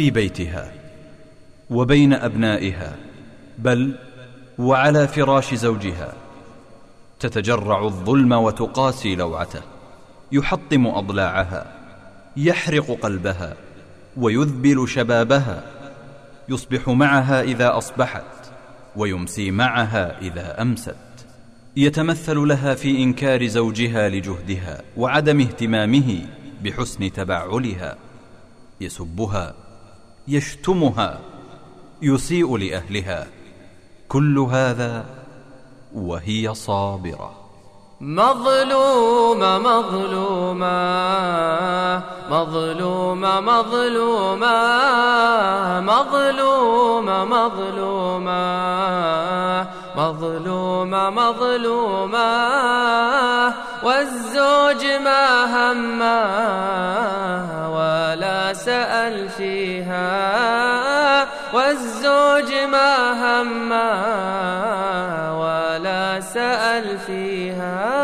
في بيتها وبين أبنائها بل وعلى فراش زوجها تتجرع الظلم وتقاسي لوعته يحطم أضلاعها يحرق قلبها ويذبل شبابها يصبح معها إذا أصبحت ويمسي معها إذا أمست. يتمثل لها في إنكار زوجها لجهدها وعدم اهتمامه بحسن تبعلها يسبها يشتمها يسيء لأهلها. كل هذا وهي صابرة. مظلومة مظلومة مظلومة مظلومة مظلومة مظلومة مظلومة مظلومة. والزوج ما همه ولا سأل فيها. والزوج ما همه ولا سأل فيها.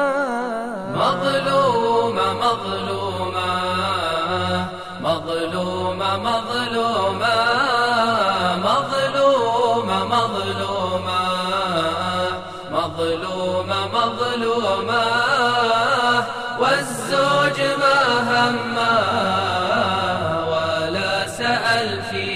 مظلومة مظلومة والزوج ما همه. ولا سأل فيها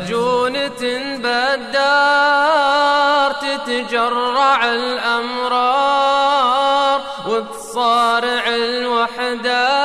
من بدار تتجرع الأمرار وتصارع الوحدات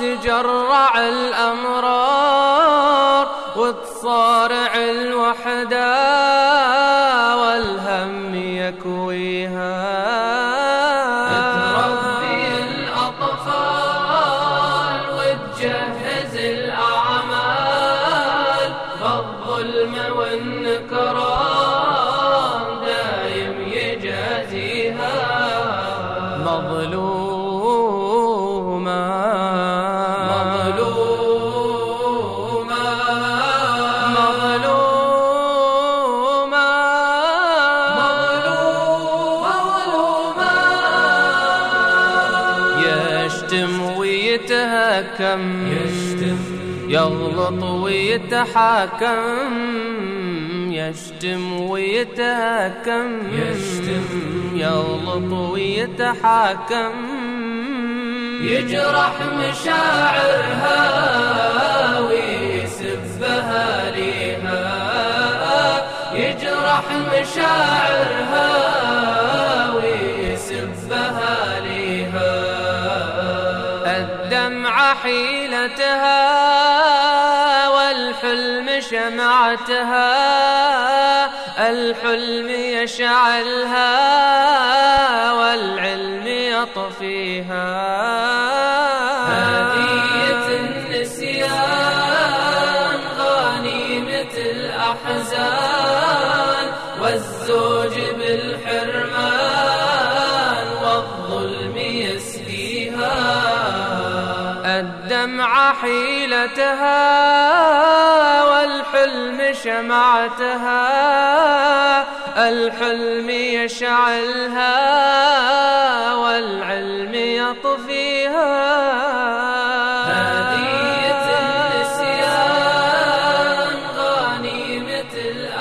تتجرع الأمرار وتصارع الوحدة والهم يكويها. تربي يشتم ويتهكم يغلط ويتحاكم. يشتم ويتهكم يغلط ويتحاكم. يجرح مشاعرها ويسبها ليها. يجرح مشاعرها حيلتها والحلم شمعتها الحلم يشعلها والعلم يطفيها. هدية النسيان غنيمة الأحزان والزوج الدمع حيلتها والحلم شمعتها الحلم يشعلها والعلم يطفيها.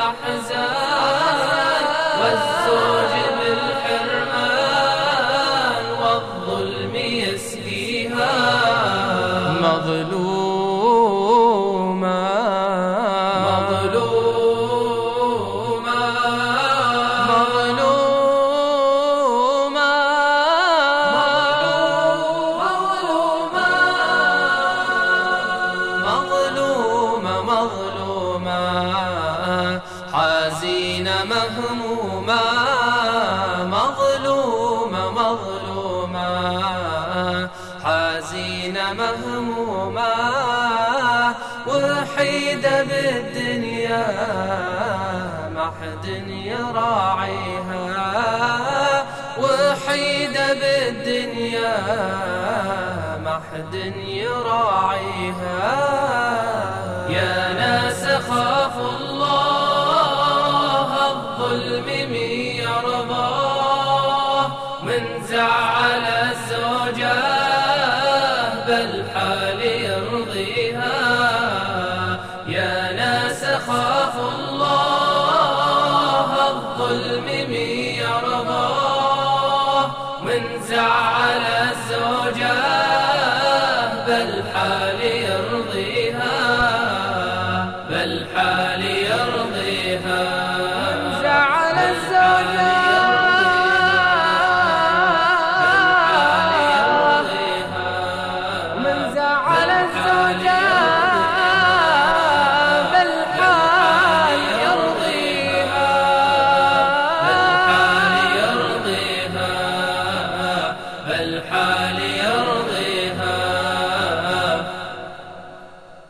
الأحزان حزين مهموما مظلوما مظلوما. حزين مهموما وحيد بالدنيا ما حد يراعيها. وحيد بالدنيا ما حد يراعيها. يا ناس خافوا الله زعل الزوجة بالحال يرضيها. يا ناس خافوا الله الظلم من يرضاه من زعل الزوجة